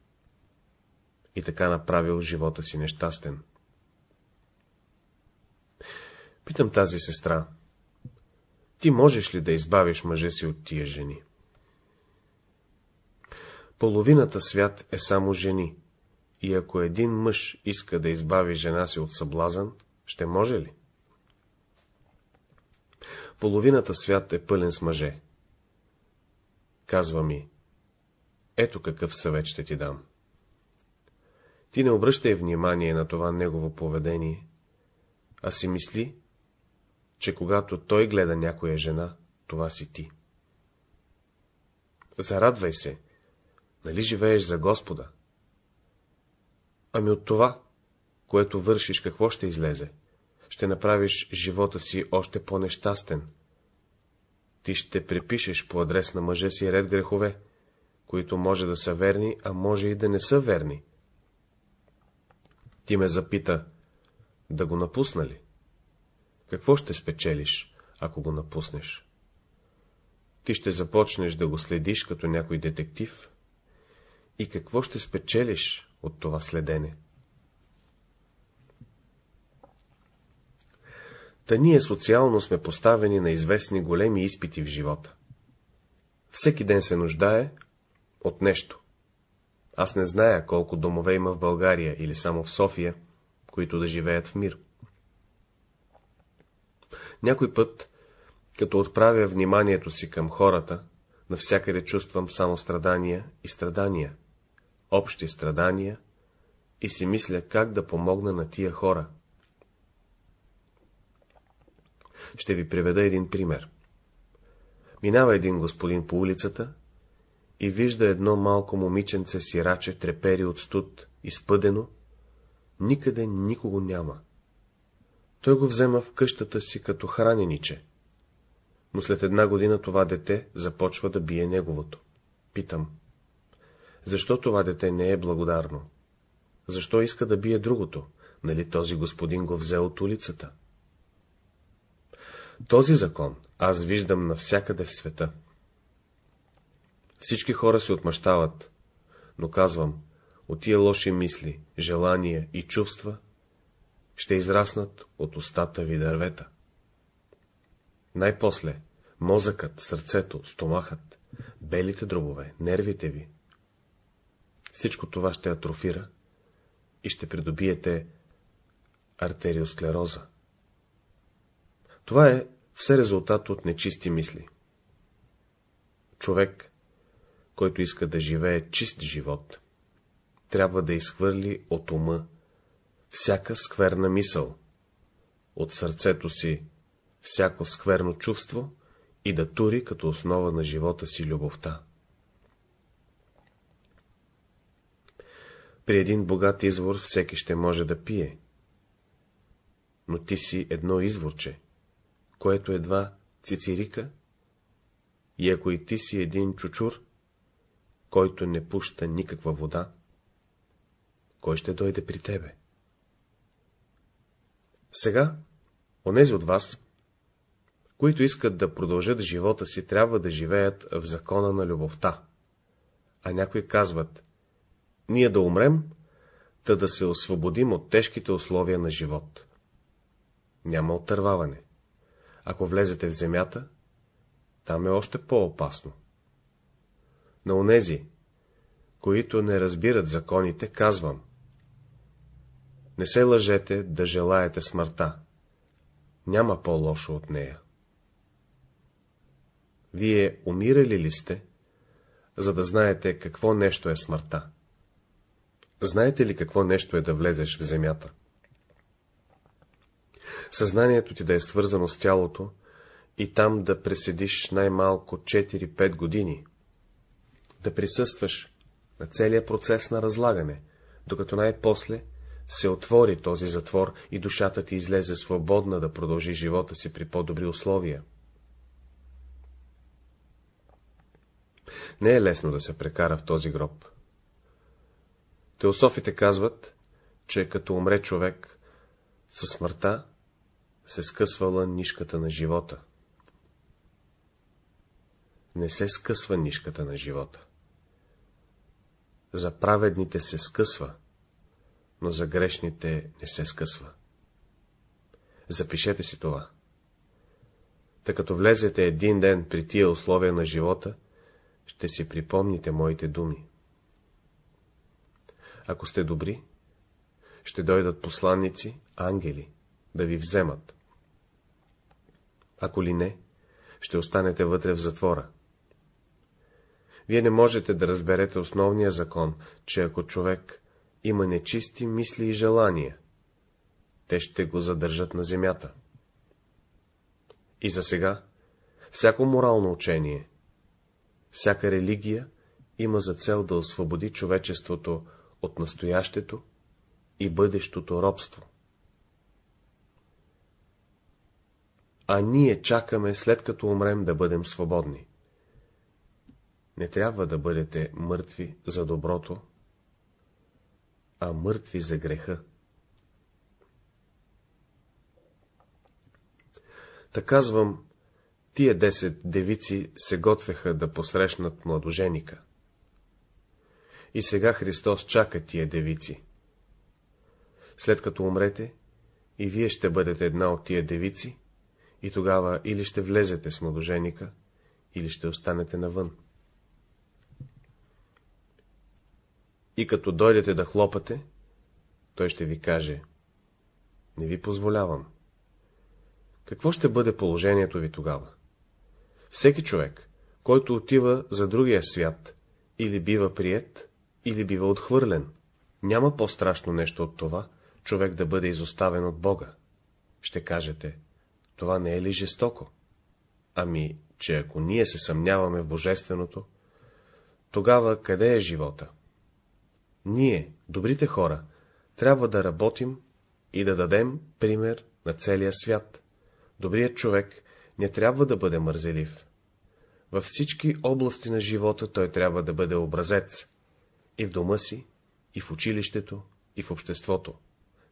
и така направил живота си нещастен. Питам тази сестра, ти можеш ли да избавиш мъжа си от тия жени? Половината свят е само жени, и ако един мъж иска да избави жена си от съблазън, ще може ли? Половината свят е пълен с мъже. Казва ми, ето какъв съвет ще ти дам. Ти не обръщай внимание на това негово поведение, а си мисли, че когато той гледа някоя жена, това си ти. Зарадвай се, нали живееш за Господа? Ами от това, което вършиш, какво ще излезе? Ще направиш живота си още по-нещастен. Ти ще препишеш по адрес на мъжа си ред грехове, които може да са верни, а може и да не са верни. Ти ме запита, да го напусна ли? Какво ще спечелиш, ако го напуснеш? Ти ще започнеш да го следиш като някой детектив? И какво ще спечелиш от това следене? Та ние социално сме поставени на известни големи изпити в живота. Всеки ден се нуждае от нещо. Аз не зная колко домове има в България или само в София, които да живеят в мир. Някой път, като отправя вниманието си към хората, навсякъде чувствам само страдания и страдания, общи страдания, и си мисля как да помогна на тия хора. Ще ви приведа един пример. Минава един господин по улицата и вижда едно малко момиченце сираче, трепери от студ, изпъдено, никъде никого няма. Той го взема в къщата си като хранениче. Но след една година това дете започва да бие неговото. Питам. Защо това дете не е благодарно? Защо иска да бие другото? Нали този господин го взе от улицата? Този закон аз виждам навсякъде в света. Всички хора се отмъщават, но казвам, от тия лоши мисли, желания и чувства ще израснат от устата ви дървета. Най-после мозъкът, сърцето, стомахът, белите дробове, нервите ви. Всичко това ще атрофира и ще придобиете артериосклероза. Това е все резултат от нечисти мисли. Човек, който иска да живее чист живот, трябва да изхвърли от ума всяка скверна мисъл, от сърцето си всяко скверно чувство и да тури като основа на живота си любовта. При един богат извор всеки ще може да пие, но ти си едно изворче, което едва цицирика, и ако и ти си един чучур, който не пуща никаква вода, кой ще дойде при тебе? Сега, онези от вас, които искат да продължат живота си, трябва да живеят в закона на любовта. А някои казват, ние да умрем, та да се освободим от тежките условия на живот. Няма отърваване. Ако влезете в земята, там е още по-опасно. На онези, които не разбират законите, казвам, не се лъжете да желаете смъртта. Няма по-лошо от нея. Вие умирали ли сте, за да знаете какво нещо е смъртта? Знаете ли какво нещо е да влезеш в земята? Съзнанието ти да е свързано с тялото и там да преседиш най-малко 4-5 години, да присъстваш на целия процес на разлагане, докато най-после се отвори този затвор и душата ти излезе свободна да продължи живота си при по-добри условия. Не е лесно да се прекара в този гроб. Теософите казват, че като умре човек, със смъртта се скъсвала нишката на живота. Не се скъсва нишката на живота. За праведните се скъсва, но за грешните не се скъсва. Запишете си това. Та като влезете един ден при тия условия на живота, ще си припомните моите думи. Ако сте добри, ще дойдат посланници, ангели, да ви вземат. Ако ли не, ще останете вътре в затвора. Вие не можете да разберете основния закон, че ако човек има нечисти мисли и желания, те ще го задържат на земята. И за сега, всяко морално учение, всяка религия има за цел да освободи човечеството от настоящето и бъдещото робство. А ние чакаме, след като умрем, да бъдем свободни. Не трябва да бъдете мъртви за доброто, а мъртви за греха. Та казвам, тия десет девици се готвеха да посрещнат младоженика. И сега Христос чака тия девици. След като умрете, и вие ще бъдете една от тия девици, и тогава или ще влезете с младоженика, или ще останете навън. И като дойдете да хлопате, той ще ви каже, не ви позволявам. Какво ще бъде положението ви тогава? Всеки човек, който отива за другия свят, или бива прият, или бива отхвърлен. Няма по-страшно нещо от това, човек да бъде изоставен от Бога. Ще кажете, това не е ли жестоко? Ами, че ако ние се съмняваме в Божественото, тогава къде е живота? Ние, добрите хора, трябва да работим и да дадем пример на целия свят. Добрият човек не трябва да бъде мързелив. Във всички области на живота той трябва да бъде образец. И в дома си, и в училището, и в обществото.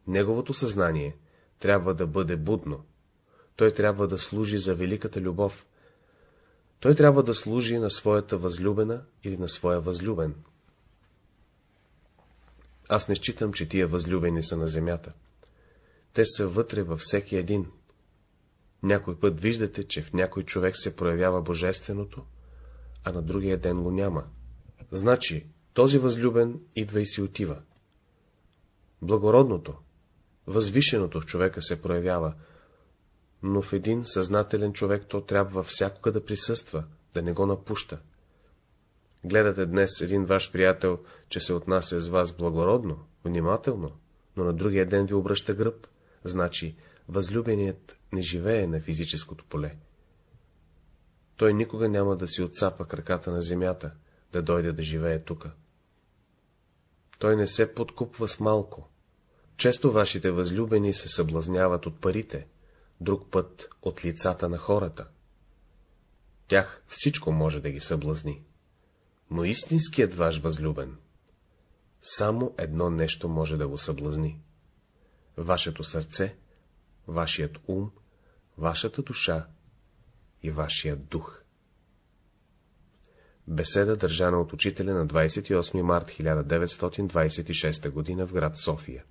Неговото съзнание трябва да бъде будно. Той трябва да служи за великата любов. той трябва да служи на своята възлюбена или на своя възлюбен. Аз не считам, че тия възлюбени са на земята. Те са вътре във всеки един. Някой път виждате, че в някой човек се проявява божественото, а на другия ден го няма. Значи, този възлюбен идва и си отива. Благородното, възвишеното в човека се проявява, но в един съзнателен човек то трябва всякога да присъства, да не го напуща. Гледате днес един ваш приятел, че се отнася с вас благородно, внимателно, но на другия ден ви обръща гръб, значи възлюбеният не живее на физическото поле. Той никога няма да си отцапа краката на земята, да дойде да живее тука. Той не се подкупва с малко. Често вашите възлюбени се съблазняват от парите, друг път от лицата на хората. Тях всичко може да ги съблазни. Но истинският ваш възлюбен, само едно нещо може да го съблазни. Вашето сърце, вашият ум, вашата душа и вашият дух. Беседа, държана от учителя на 28 март 1926 г. в град София